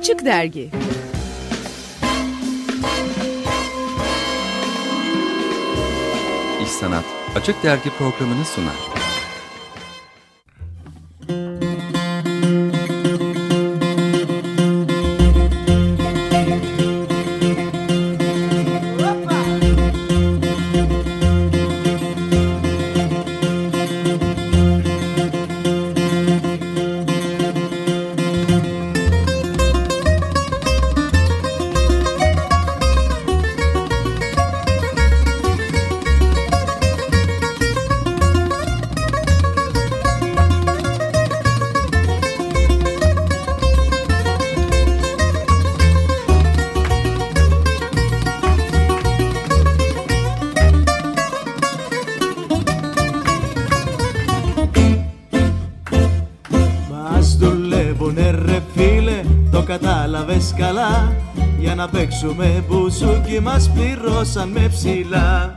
Açık Dergi İş Sanat Açık Dergi programını sunar. Παίξουμε μπουζούκι μας πληρώσαν με ψηλά.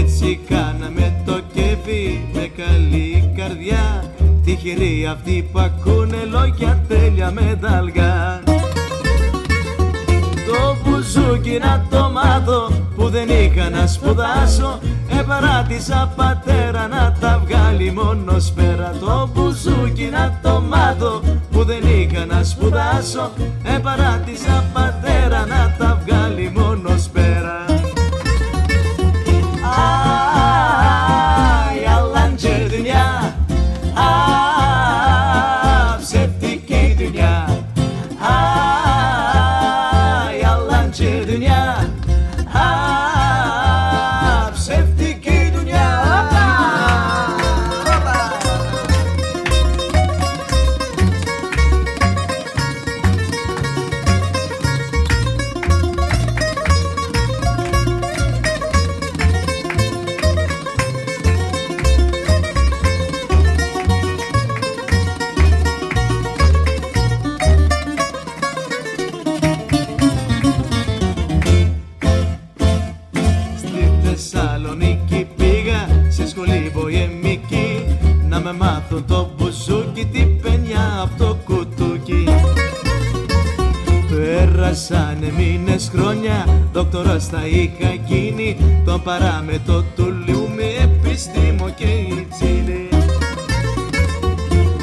Έτσι κάναμε το κέφι με καλή καρδιά. Τυχεροί αυτοί που ακούνε λόγια τέλεια με δαλγά Το μπουζούκι να το μάθω που δεν είχα να σπουδάσω. Επαράτησα πατέρα να τα βγάλει μόνος σπέρα Το μπουζούκι να το μάθω που δεν είχα να σπουδάσω, ε παράτησα πάντα το μπουζούκι την πενιά από το κουτούκι. Πέρασαν μήνες χρόνια, δόκτωρας θα είχα γίνει Τον παράμετρο του λιού με επιστήμο και υψηλή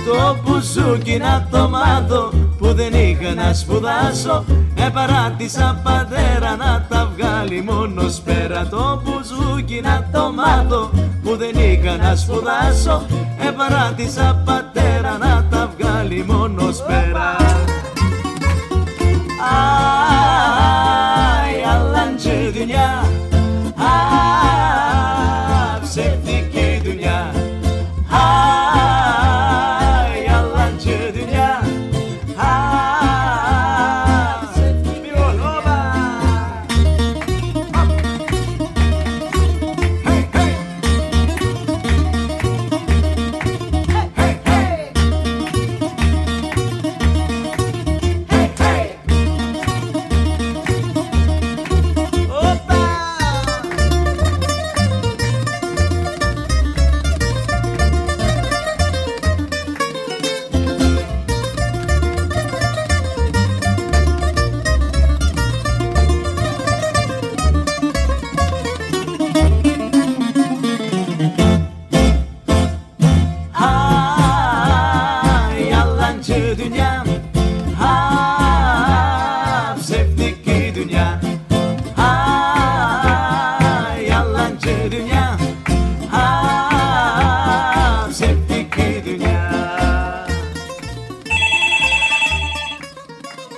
Το μπουζούκι να το μάθω που δεν είχα να σπουδάσω. Επαράτησα πατέρα να τα βγάλει μόνος σπέρα Το μπουζούκι να το μάθω που δεν είχα να σπουδάσω. Επαράτησα πατέρα να τα βγάλει μόνος σπέρα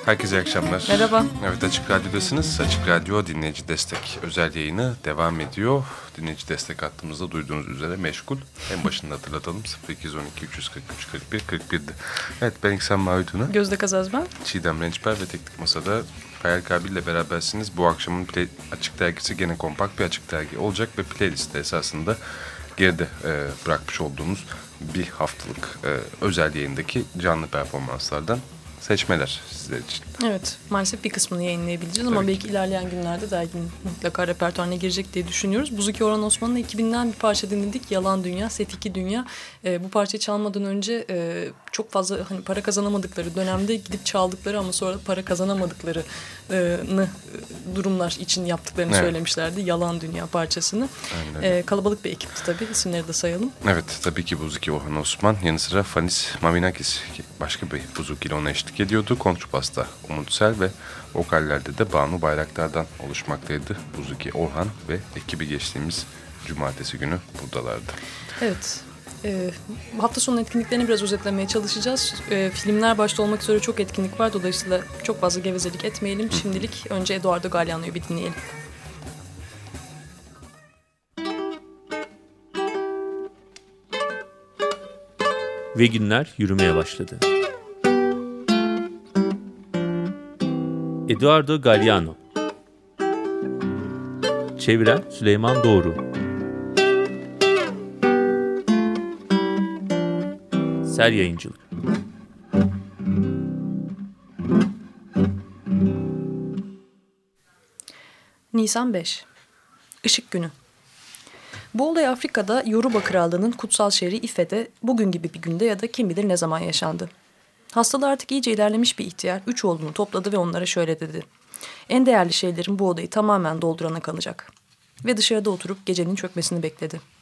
Herkese akşamlar. Merhaba. Evet Açık Radyo'dasınız. Açık Radyo dinleyici destek özel yayını devam ediyor. Dinleyici destek hattımızda duyduğunuz üzere meşgul. En başında hatırlatalım 0212 343 41 41'di. Evet ben İksan Mavi Tuna. Gözde Kazaz ben. Çiğdem Rençber ve Teknik Masa'da Hayal Kabil ile berabersiniz. Bu akşamın play, açık dergisi gene kompakt bir açık dergi olacak ve playlistte esasında geride e, bırakmış olduğumuz bir haftalık e, özel yayındaki canlı performanslardan seçmeler sizler için. Evet maalesef bir kısmını yayınlayabileceğiz ama Tabii belki ilerleyen günlerde derginin mutlaka repertuarına girecek diye düşünüyoruz. Buzuki Orhan Osman'la 2000'den bir parça dinledik. Yalan Dünya, Set 2 Dünya. E, bu parçayı çalmadan önce e, çok fazla hani para kazanamadıkları dönemde gidip çaldıkları ama sonra para kazanamadıklarını e, durumlar için yaptıklarını Evet. söylemişlerdi. Yalan Dünya parçasını. E, kalabalık bir ekipti tabii. İsimleri de sayalım. Evet tabii ki Buzuki Orhan Osman yanı sıra Fanis Maminakis başka bir Buzuki ile ona eşlik ediyordu. Kontrbasta Umut Sel ve vokallerde de Banu Bayraktar'dan oluşmaktaydı. Buzuki Orhan ve ekibi geçtiğimiz cumartesi günü buradalardı. Evet. E, hafta sonu etkinliklerini biraz özetlemeye çalışacağız. E, filmler başta olmak üzere çok etkinlik var. Dolayısıyla çok fazla gevezelik etmeyelim. Şimdilik önce Eduardo Galeano'yu bir dinleyelim. Ve günler yürümeye başladı. Eduardo Galliano Çeviren Süleyman Doğru Ser Yayıncılık Nisan 5. Işık günü. Bu olay Afrika'da Yoruba Krallığı'nın kutsal şehri İfe'de bugün gibi bir günde ya da kim bilir ne zaman yaşandı. Hastalığı artık iyice ilerlemiş bir ihtiyar üç oğlunu topladı ve onlara şöyle dedi. En değerli şeylerin bu odayı tamamen doldurana kalacak. Ve dışarıda oturup gecenin çökmesini bekledi.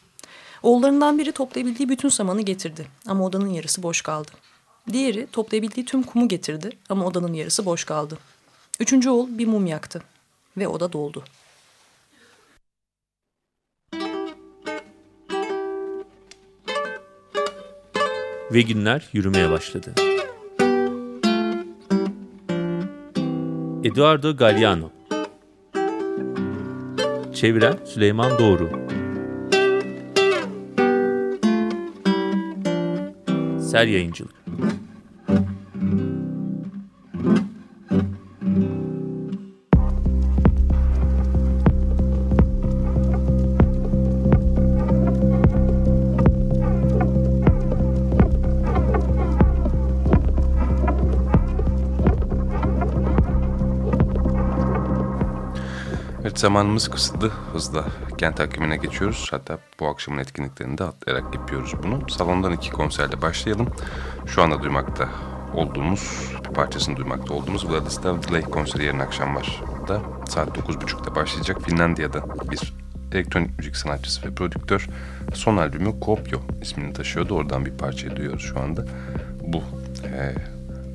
Oğullarından biri toplayabildiği bütün samanı getirdi ama odanın yarısı boş kaldı. Diğeri toplayabildiği tüm kumu getirdi ama odanın yarısı boş kaldı. Üçüncü oğul bir mum yaktı ve oda doldu. Ve günler yürümeye başladı. Eduardo Galliano Çeviren Süleyman Doğru Ser Yayıncılık Zamanımız kısıtlı. Hızla kent takvimine geçiyoruz. Hatta bu akşamın etkinliklerini de atlayarak yapıyoruz bunu. Salondan iki konserle başlayalım. Şu anda duymakta olduğumuz, bir parçasını duymakta olduğumuz Vladislav Delay konseri yarın akşam var. Da saat 9.30'da başlayacak. Finlandiya'da bir elektronik müzik sanatçısı ve prodüktör. Son albümü Kopyo ismini taşıyordu. Oradan bir parçayı duyuyoruz şu anda. Bu e,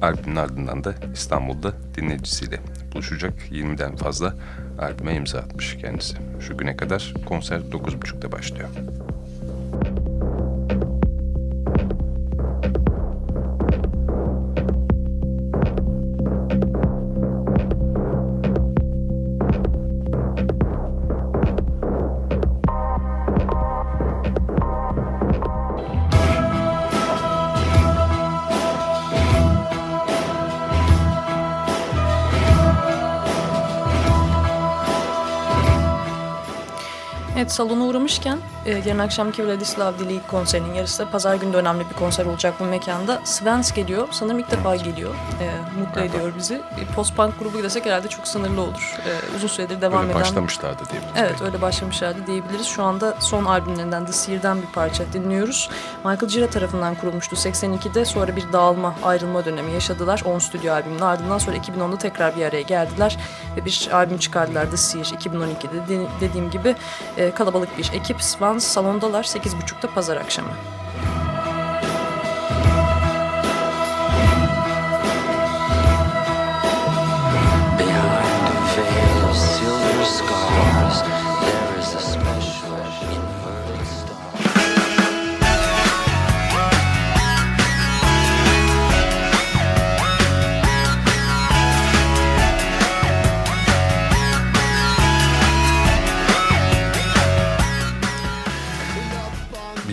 albümün ardından da İstanbul'da dinleyicisiyle buluşacak 20'den fazla albüme imza atmış kendisi. Şu güne kadar konser 9.30'da başlıyor. Salona uğramışken yarın akşamki Vladislav Dili konserinin yarısı pazar günü de önemli bir konser olacak bu mekanda. Svens geliyor. Sanırım ilk defa geliyor. E, mutlu ediyor bizi. Post-punk grubu desek herhalde çok sınırlı olur. E, uzun süredir devam Böyle eden... başlamışlardı diyebiliriz. Evet belki. öyle başlamışlardı diyebiliriz. Şu anda son albümlerinden The Seer'den bir parça dinliyoruz. Michael Gira tarafından kurulmuştu 82'de. Sonra bir dağılma, ayrılma dönemi yaşadılar. 10 stüdyo albümünün ardından sonra 2010'da tekrar bir araya geldiler. Ve bir albüm çıkardılar The Seer 2012'de. De- dediğim gibi e, kalabalık bir ekip. Swans salondalar 8.30'da pazar akşamı.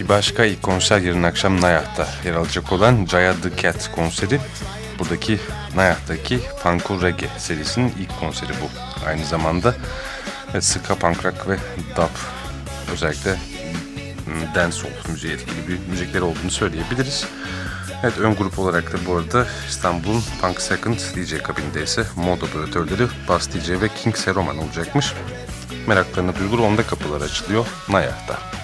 Başka ilk konser yarın akşam Nayah'ta yer alacak olan Jaya the Cat konseri. Buradaki Nayah'taki Funko Reggae serisinin ilk konseri bu. Aynı zamanda ska punk rock ve dub özellikle dancehall müziğe etkili bir müzikleri olduğunu söyleyebiliriz. Evet ön grup olarak da bu arada İstanbul'un Punk Second DJ kabinde ise mod operatörleri Bass DJ ve King Seroman olacakmış. Meraklarına duyulur onda kapılar açılıyor Nayah'ta.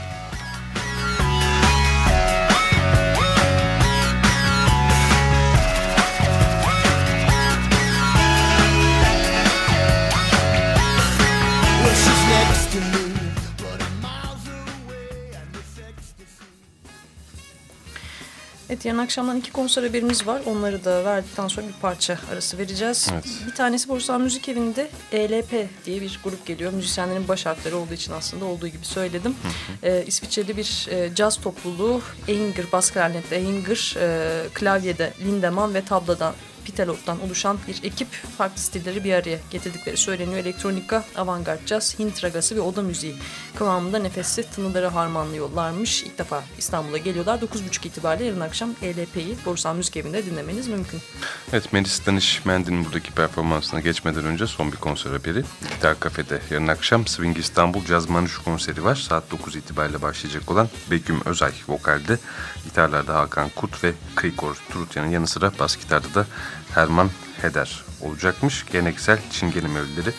Yarın akşamdan iki konser haberimiz var. Onları da verdikten sonra bir parça arası vereceğiz. Evet. Bir tanesi Borsan Müzik Evi'nde ELP diye bir grup geliyor. Müzisyenlerin baş harfleri olduğu için aslında olduğu gibi söyledim. Ee, İsviçreli bir e, caz topluluğu Ehinger, bas klarnette Ehinger, e, klavyede Lindemann ve tabladan Pitelot'tan oluşan bir ekip farklı stilleri bir araya getirdikleri söyleniyor. Elektronika, avantgard caz, Hint ragası ve oda müziği kıvamında nefesli tınıları harmanlıyorlarmış. İlk defa İstanbul'a geliyorlar. 9.30 itibariyle yarın akşam ELP'yi Borsan Müzik Evi'nde dinlemeniz mümkün. Evet Melis Danış Mendi'nin buradaki performansına geçmeden önce son bir konser haberi. Gitar Kafe'de yarın akşam Swing İstanbul Caz Manuş konseri var. Saat 9 itibariyle başlayacak olan Begüm Özay vokalde. Gitarlarda Hakan Kut ve Krikor Turutya'nın yanı sıra bas gitarda da Herman Heder olacakmış. Geleneksel Çingene melodileri.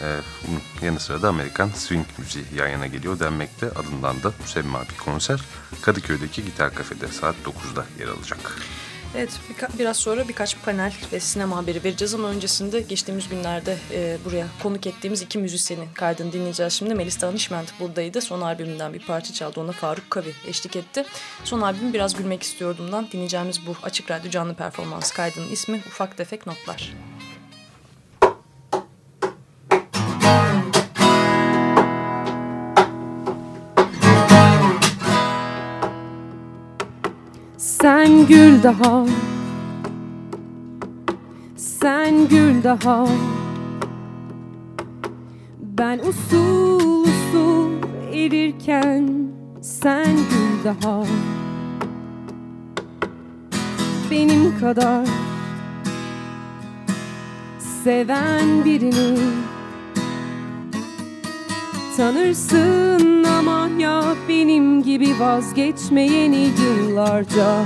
Ee, bunun yanı sıra da Amerikan swing müziği yan yana geliyor denmekte. Adından da müsemma bir konser. Kadıköy'deki Gitar Kafe'de saat 9'da yer alacak. Evet birka- biraz sonra birkaç panel ve sinema haberi vereceğiz ama öncesinde geçtiğimiz günlerde e, buraya konuk ettiğimiz iki müzisyenin kaydını dinleyeceğiz şimdi. Melis Danışment buradaydı. Son albümünden bir parça çaldı. Ona Faruk Kavi eşlik etti. Son albüm Biraz Gülmek İstiyordum'dan dinleyeceğimiz bu Açık Radyo canlı performans kaydının ismi Ufak Tefek Notlar. Sen gül daha. Sen gül daha. Ben usul usul erirken Sen gül daha. Benim kadar Seven birini Tanırsın ama ya benim gibi vazgeçmeyeni yıllarca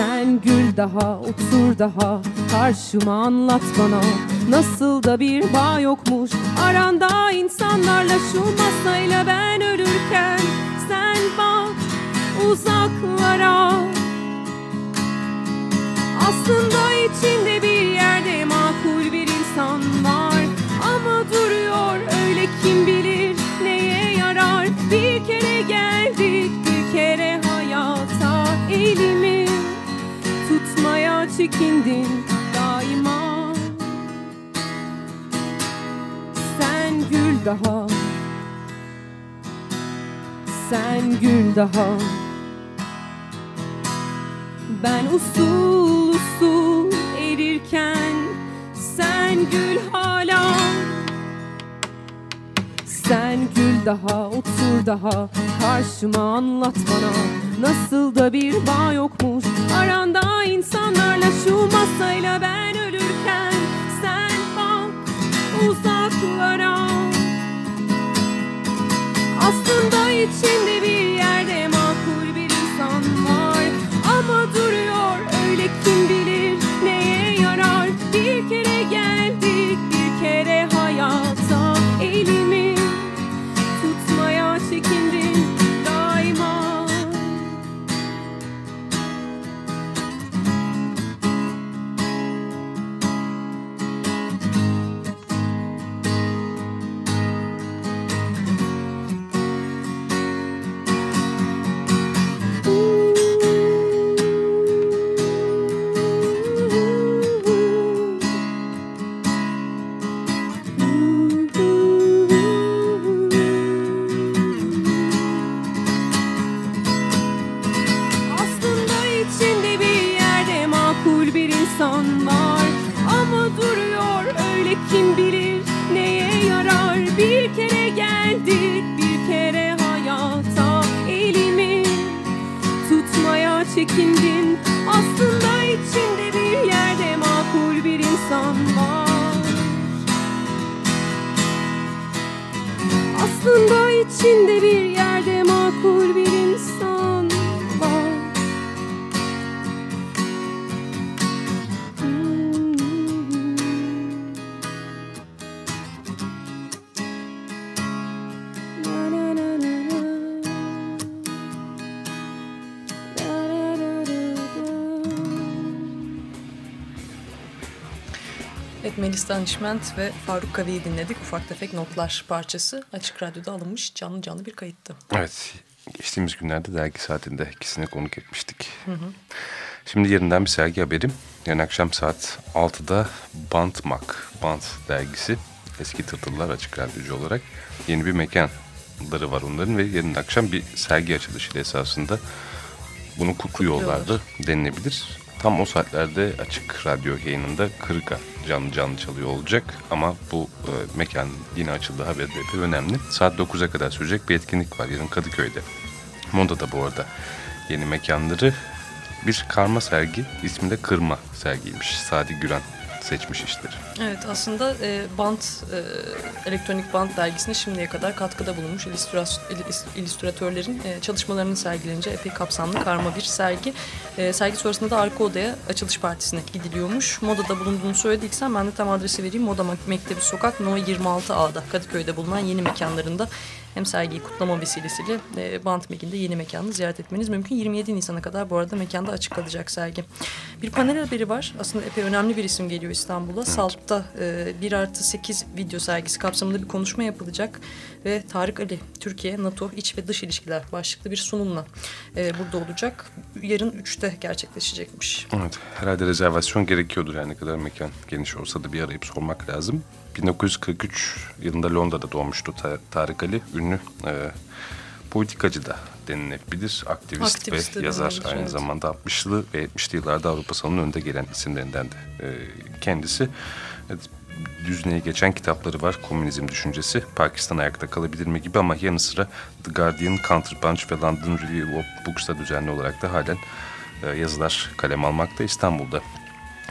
Sen gül daha, otur daha, karşıma anlat bana. Nasıl da bir bağ yokmuş. Aranda insanlarla şu masayla ben ölürken. Sen bak uzaklara. Aslında içinde bir yerde makul bir insan var. Ama duruyor öyle kim bilir neye yarar? Bir kere geldik çekindin daima. Sen gül daha. Sen gül daha. Ben usul usul erirken sen gül hala. Sen gül daha otur daha karşıma anlat bana Nasıl da bir bağ yokmuş. Aranda insanlarla şu masayla ben ölürken Sen bak uzaklara. Aslında içinde bir Evet Melis Danişment ve Faruk Kavi'yi dinledik. Ufak tefek notlar parçası. Açık Radyo'da alınmış canlı canlı bir kayıttı. Evet, geçtiğimiz günlerde dergi saatinde ikisine konuk etmiştik. Şimdi yerinden bir sergi haberim. Yarın akşam saat 6'da Bantmak, Bant dergisi. Eski Tırtıllar Açık Radyocu olarak yeni bir mekanları var onların ve yarın akşam bir sergi açılışıyla esasında bunu kutluyorlardı denilebilir. Tam o saatlerde açık radyo yayınında Kırıka canlı canlı çalıyor olacak. Ama bu e, mekan yine açıldı epey önemli. Saat 9'a kadar sürecek bir etkinlik var yarın Kadıköy'de. Moda'da bu arada yeni mekanları bir karma sergi ismi de Kırma sergiymiş. Sadi Güran seçmiş işleri. Evet aslında e, Bant, e, elektronik Bant dergisine şimdiye kadar katkıda bulunmuş illüstratörlerin e, çalışmalarının sergilenince epey kapsamlı karma bir sergi. E, sergi sonrasında da arka odaya açılış partisine gidiliyormuş. Moda'da bulunduğunu söylediysen ben de tam adresi vereyim. Moda Mektebi Sokak No 26A'da Kadıköy'de bulunan yeni mekanlarında hem sergiyi kutlama vesilesiyle e, Bant Mekin'de yeni mekanını ziyaret etmeniz mümkün. 27 Nisan'a kadar bu arada mekanda açık kalacak sergi. Bir panel haberi var. Aslında epey önemli bir isim geliyor İstanbul'a. Salt'ta e, 1 artı 8 video sergisi kapsamında bir konuşma yapılacak. Ve Tarık Ali, Türkiye, NATO, iç ve dış ilişkiler başlıklı bir sunumla e, burada olacak. Yarın 3'te gerçekleşecekmiş. Evet, herhalde rezervasyon gerekiyordur yani ne kadar mekan geniş olsa da bir arayıp sormak lazım. 1943 yılında Londra'da doğmuştu Ta- Tarık Ali. Ünlü e, politikacı da denilebilir. Aktivist, Aktivist de ve yazar denilebilir, aynı evet. zamanda 60'lı ve 70'li yıllarda Avrupa salonunun önde gelen isimlerinden de e, kendisi. Evet, düzineye geçen kitapları var. Komünizm düşüncesi, Pakistan ayakta kalabilir mi gibi ama yanı sıra The Guardian, Counterpunch ve London Review of Books'ta düzenli olarak da halen e, yazılar kalem almakta İstanbul'da.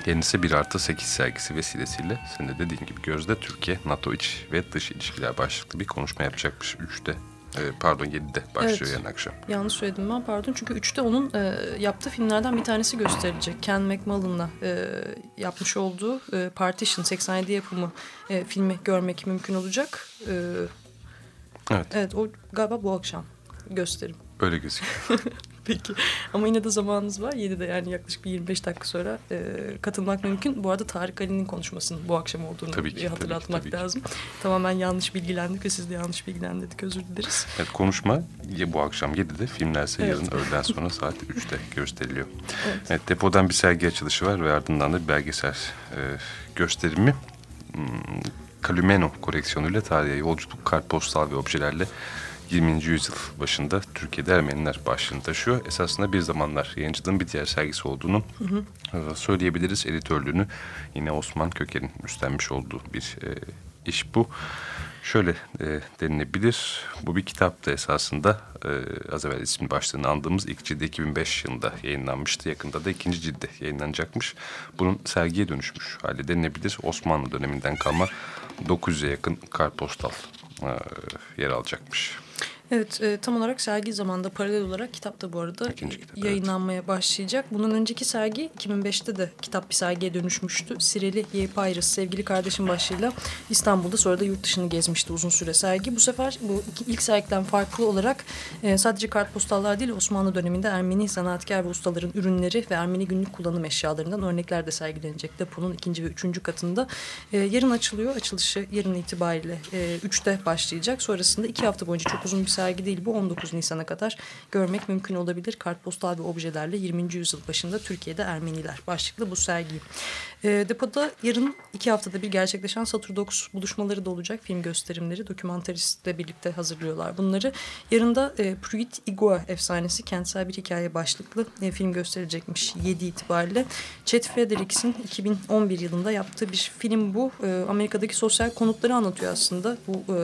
Kendisi 1 artı 8 sergisi vesilesiyle senin de dediğin gibi Gözde Türkiye, NATO iç ve dış ilişkiler başlıklı bir konuşma yapacakmış 3'te. e, pardon 7'de başlıyor Evet. yarın akşam. Yanlış söyledim ben pardon. Çünkü 3'te onun e, yaptığı filmlerden bir tanesi gösterilecek. Ken McMullen'la e, yapmış olduğu e, Partition 87 yapımı e, filmi görmek mümkün olacak. E, Evet evet o galiba bu akşam gösterim. öyle gözüküyor. Peki. Ama yine de zamanınız var. 7'de yani yaklaşık bir 25 dakika sonra e, katılmak mümkün. Bu arada Tarık Ali'nin konuşmasının bu akşam olduğunu Tabii ki, bir tabii ki, hatırlatmak tabii ki. lazım. Tamamen yanlış bilgilendik ve siz de yanlış bilgilendirdik. Özür dileriz. Evet, konuşma bu akşam 7'de, filmlerse Evet. yarın öğleden sonra saat 3'te gösteriliyor. Evet. Evet, depodan bir sergi açılışı var ve ardından da bir belgesel e, gösterimi. Hmm, Calumeno koleksiyonuyla tarihe yolculuk, kartpostal ve objelerle 20. yüzyıl başında Türkiye'de Ermeniler başlığını taşıyor. Esasında bir zamanlar yayıncılığın bir diğer sergisi olduğunu e, söyleyebiliriz. Editörlüğünü yine Osman Köker'in üstlenmiş olduğu bir e, iş bu. Şöyle e, denilebilir. Bu bir kitaptı esasında. E, az evvel ismin başlığını andığımız ilk cildi 2005 yılında yayınlanmıştı. Yakında da ikinci cildi yayınlanacakmış. Bunun sergiye dönüşmüş hali denilebilir. Osmanlı döneminden kalma 900'e yakın kartpostal e, yer alacakmış. Evet e, tam olarak sergi zamanında paralel olarak kitap da bu arada kitap, evet. yayınlanmaya başlayacak. Bunun önceki sergi 2005'te de kitap bir sergiye dönüşmüştü. Sireli Yepayrız sevgili kardeşim başlığıyla İstanbul'da sonra da yurt dışını gezmişti uzun süre sergi. Bu sefer bu ilk sergiden farklı olarak e, sadece kartpostallar değil Osmanlı döneminde Ermeni sanatkar ve ustaların ürünleri ve Ermeni günlük kullanım eşyalarından örnekler de sergilenecek deponun ikinci ve üçüncü katında. E, yarın açılıyor. Açılışı yarın itibariyle e, 3'te başlayacak. Sonrasında iki hafta boyunca çok uzun bir sergi değil bu 19 Nisan'a kadar görmek mümkün olabilir. Kartpostal ve objelerle 20. yüzyıl başında Türkiye'de Ermeniler başlıklı bu sergi. E, depoda yarın iki haftada bir gerçekleşen Saturdox buluşmaları da olacak. Film gösterimleri dokumentaristle birlikte hazırlıyorlar bunları. Yarın da e, Pruitt Igua efsanesi kentsel bir hikaye başlıklı e, film gösterilecekmiş 7 itibariyle. Chet Fredericks'in 2011 yılında yaptığı bir film bu. E, Amerika'daki sosyal konutları anlatıyor aslında. Bu e,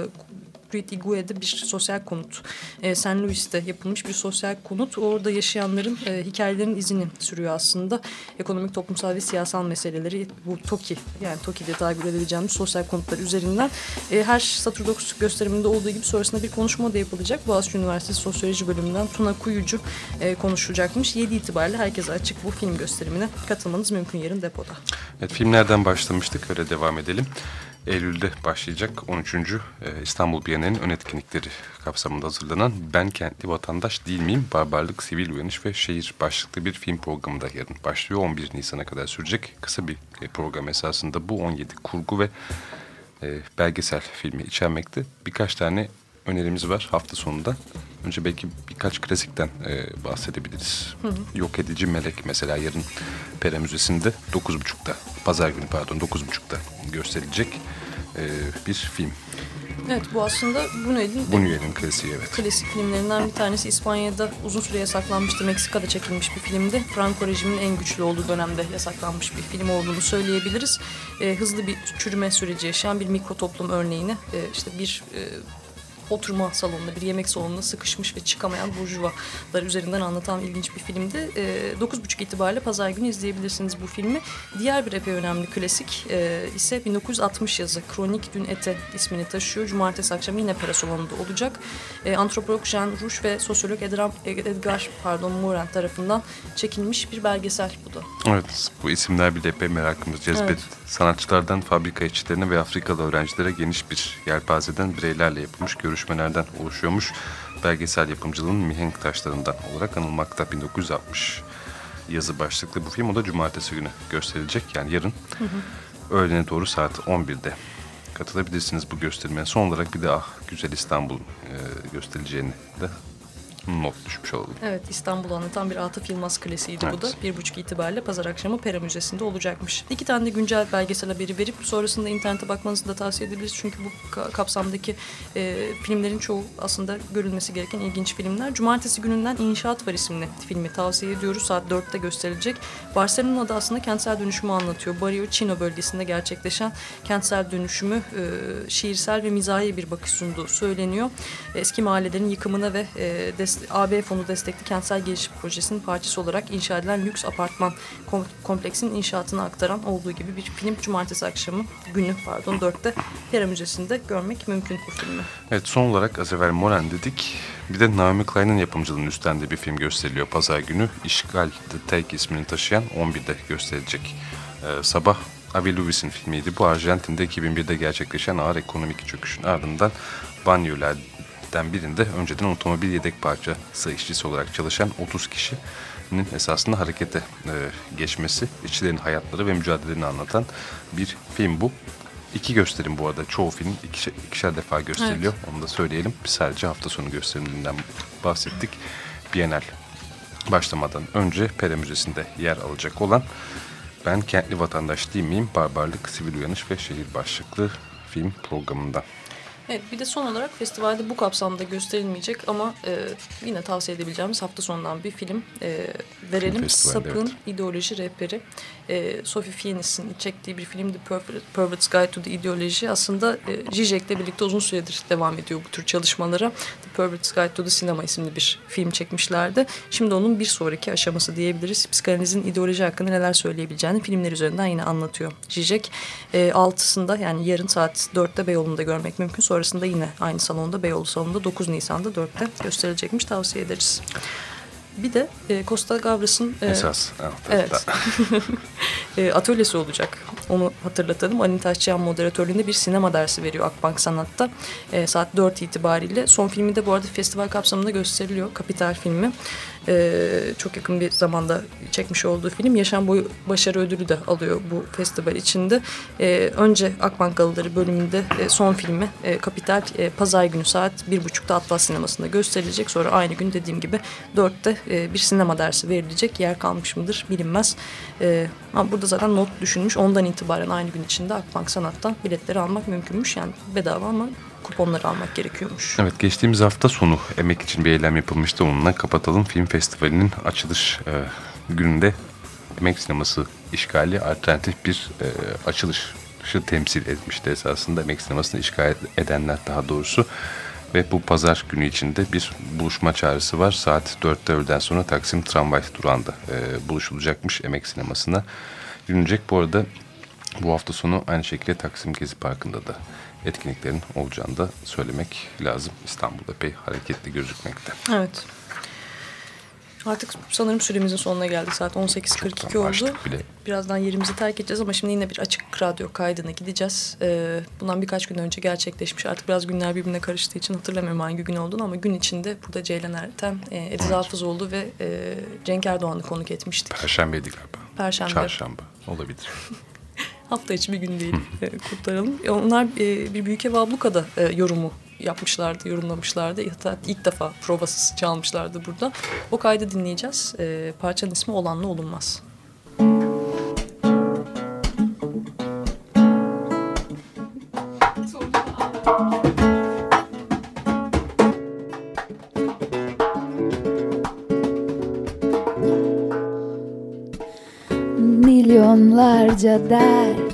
Street Igue'de bir sosyal konut. E, St. Louis'te yapılmış bir sosyal konut. Orada yaşayanların e, hikayelerinin izini sürüyor aslında. Ekonomik, toplumsal ve siyasal meseleleri bu TOKİ yani TOKİ'de tabir edebileceğimiz sosyal konutlar üzerinden e, her Saturdox gösteriminde olduğu gibi sonrasında bir konuşma da yapılacak. Boğaziçi Üniversitesi Sosyoloji Bölümünden Tuna Kuyucu e, konuşacakmış. 7 itibariyle herkese açık bu film gösterimine katılmanız mümkün yarın depoda. Evet, filmlerden başlamıştık. Öyle devam edelim. Eylül'de başlayacak 13. e, İstanbul Bienali'nin ön etkinlikleri kapsamında hazırlanan Ben Kentli Vatandaş Değil Miyim? Barbarlık, Sivil Uyanış ve Şehir başlıklı bir film programı da yarın başlıyor. 11 Nisan'a kadar sürecek kısa bir e, program esasında bu 17 kurgu ve e, belgesel filmi içermekte. Birkaç tane önerimiz var hafta sonunda. Önce belki birkaç klasikten e, bahsedebiliriz. Yok Edici Melek mesela yarın Pera Müzesi'nde 9.30'da, pazar günü pardon 9.30'da gösterilecek e, bir film. Evet bu aslında Buñuel'in Buñuel'in klasiği evet. klasik filmlerinden bir tanesi İspanya'da uzun süre yasaklanmıştı. Meksika'da çekilmiş bir filmdi. Franco rejiminin en güçlü olduğu dönemde yasaklanmış bir film olduğunu söyleyebiliriz. Ee, hızlı bir çürüme süreci yaşayan bir mikro toplum örneğini e, işte bir e, oturma salonunda, bir yemek salonunda sıkışmış ve çıkamayan burjuvalar üzerinden anlatan ilginç bir filmdi. E, 9.30 itibariyle pazar günü izleyebilirsiniz bu filmi. Diğer bir epey önemli klasik e, ise 1960 yazı Kronik Dün Ete ismini taşıyor. Cumartesi akşamı yine Pera Salonu'nda olacak. E, antropolog Jean Rouge ve sosyolog Edgar, Edgar pardon, Morin tarafından çekilmiş bir belgesel bu da. Evet bu isimler bile epey merakımız cezbet. Evet. Sanatçılardan fabrika işçilerine ve Afrikalı öğrencilere geniş bir yelpazeden bireylerle yapılmış görüşmelerden oluşuyormuş. Belgesel yapımcılığının mihenk taşlarından olarak anılmakta 1960 yazı başlıklı bu film. O da cumartesi günü gösterilecek yani yarın öğlene doğru saat 11'de katılabilirsiniz bu gösterime. Son olarak bir de Ah Güzel İstanbul e, gösterileceğini de not düşmüş olalım. Evet İstanbul'u anlatan bir Atıf Yılmaz klasiğiydi bu da. Evet. Bir buçuk itibariyle pazar akşamı Pera Müzesi'nde olacakmış. İki tane de güncel belgesel haberi verip sonrasında internete bakmanızı da tavsiye edebiliriz. Çünkü bu ka- kapsamdaki e, filmlerin çoğu aslında görülmesi gereken ilginç filmler. Cumartesi gününden İnşaat Var isimli filmi tavsiye ediyoruz. Saat 4'te gösterilecek. Barcelona'da aslında kentsel dönüşümü anlatıyor. Barrio Chino bölgesinde gerçekleşen kentsel dönüşümü e, şiirsel ve mizahi bir bakış sunduğu söyleniyor. Eski mahallelerin yıkımına ve e, des- AB fonu destekli kentsel gelişim projesinin parçası olarak inşa edilen lüks apartman kom- kompleksin inşaatını aktaran olduğu gibi bir film cumartesi akşamı günü pardon 4'te Pera Müzesi'nde görmek mümkün bu filmi. Evet son olarak az evvel Moren dedik. Bir de Naomi Klein'in yapımcılığının üstlendiği bir film gösteriliyor pazar günü. İşgal The Take ismini taşıyan 11'de gösterilecek. Ee, sabah Avi Lewis'in filmiydi. Bu Arjantin'de 2001'de gerçekleşen ağır ekonomik çöküşün ardından banyolardan birinde önceden otomobil yedek parçası işçisi olarak çalışan 30 kişinin esasında harekete e, geçmesi, işçilerin hayatları ve mücadelelerini anlatan bir film bu. İki gösterim bu arada. Çoğu film ikişer, ikişer defa gösteriliyor. Onu da söyleyelim. Biz sadece hafta sonu gösterimlerinden bahsettik. Bienal başlamadan önce Pera Müzesi'nde yer alacak olan Ben Kentli Vatandaş Değil Miyim? Barbarlık, Sivil Uyanış ve Şehir başlıklı film programında. Evet bir de son olarak festivalde bu kapsamda gösterilmeyecek ama e, yine tavsiye edebileceğimiz hafta sonundan bir film e, verelim. festivalde, Sapığın evet. İdeoloji Rehberi. E, Sophie Fiennes'in çektiği bir film The Pervert- Pervert's Guide to the Ideology. Aslında e, Zizek'le birlikte uzun süredir devam ediyor bu tür çalışmalara. The Pervert's Guide to the Cinema isimli bir film çekmişlerdi. Şimdi onun bir sonraki aşaması diyebiliriz. Psikanalizin ideoloji hakkında neler söyleyebileceğini filmler üzerinden yine anlatıyor. Zizek e, 6'sında yani yarın saat 4'te Beyoğlu'nda görmek mümkün. Sonrasında yine aynı salonda Beyoğlu salonunda 9 Nisan'da 4'te gösterilecekmiş tavsiye ederiz. Bir de e, Costa Gavras'ın e, Esas. Evet. E, atölyesi olacak. Onu hatırlatalım. Anin Taşçıyan moderatörlüğünde bir sinema dersi veriyor Akbank Sanat'ta. E, saat 4 itibariyle. Son filmi de bu arada festival kapsamında gösteriliyor. Kapital filmi. E, çok yakın bir zamanda çekmiş olduğu film. Yaşam boyu başarı ödülü de alıyor bu festival içinde. E, önce Akbank Galıları bölümünde e, son filmi e, Kapital e, pazar günü saat 1.30'da Atlas Sineması'nda gösterilecek. Sonra aynı gün dediğim gibi 4'te e, bir sinema dersi verilecek. Yer kalmış mıdır bilinmez. E, ama burada zaten not düşünmüş. Ondan itibaren aynı gün içinde Akbank Sanat'tan biletleri almak mümkünmüş. Yani bedava ama kuponları almak gerekiyormuş. Evet geçtiğimiz hafta sonu emek için bir eylem yapılmıştı. Onunla kapatalım film festivalinin açılış e, gününde emek sineması işgali alternatif bir e, açılışı temsil etmişti esasında emek sinemasını işgal edenler daha doğrusu Ve bu pazar günü içinde bir buluşma çağrısı var. Saat 4'te öğleden sonra Taksim Tramvay durağında e, buluşulacakmış Emek Sineması'na. Yürünecek bu arada bu hafta sonu aynı şekilde Taksim Gezi Parkı'nda da etkinliklerin olacağını da söylemek lazım. İstanbul'da epey hareketli gözükmekte. Evet. Artık sanırım süremizin sonuna geldik. Saat 18.42 Çoktan oldu. bile. Birazdan yerimizi terk edeceğiz ama şimdi yine bir açık radyo kaydına gideceğiz. Ee, bundan birkaç gün önce gerçekleşmiş. Artık biraz günler birbirine karıştığı için hatırlamıyorum hangi gün olduğunu ama gün içinde burada Ceylan Erten, e, Ediz Hafızoğlu ve e, Cenk Erdoğan'ı konuk etmiştik. Perşembeydi galiba. Perşembe. Çarşamba olabilir. Hafta içi bir gün değil e, kurtaralım. E, Onlar e, bir Büyük Ev Abluka'da e, yorumu yapmışlardı, yorumlamışlardı. Hatta ilk defa provasız çalmışlardı burada. O kaydı dinleyeceğiz. E, parçanın ismi Olanla Olunmaz. Milyonlarca That.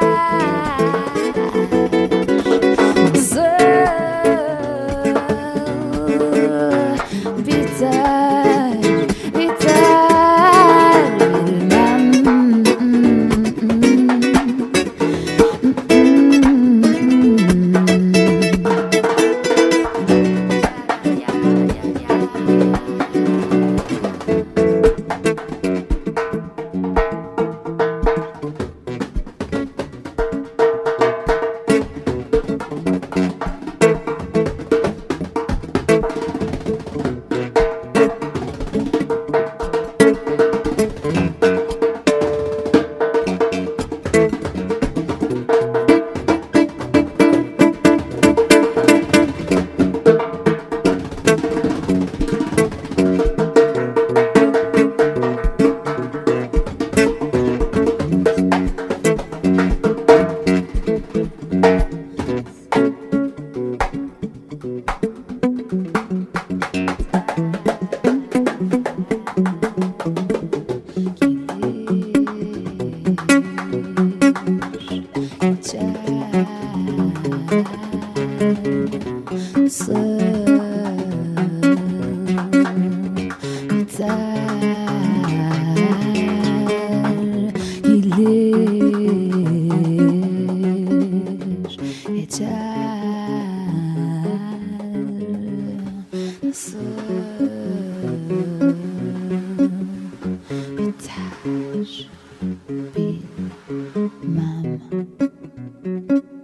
lugar.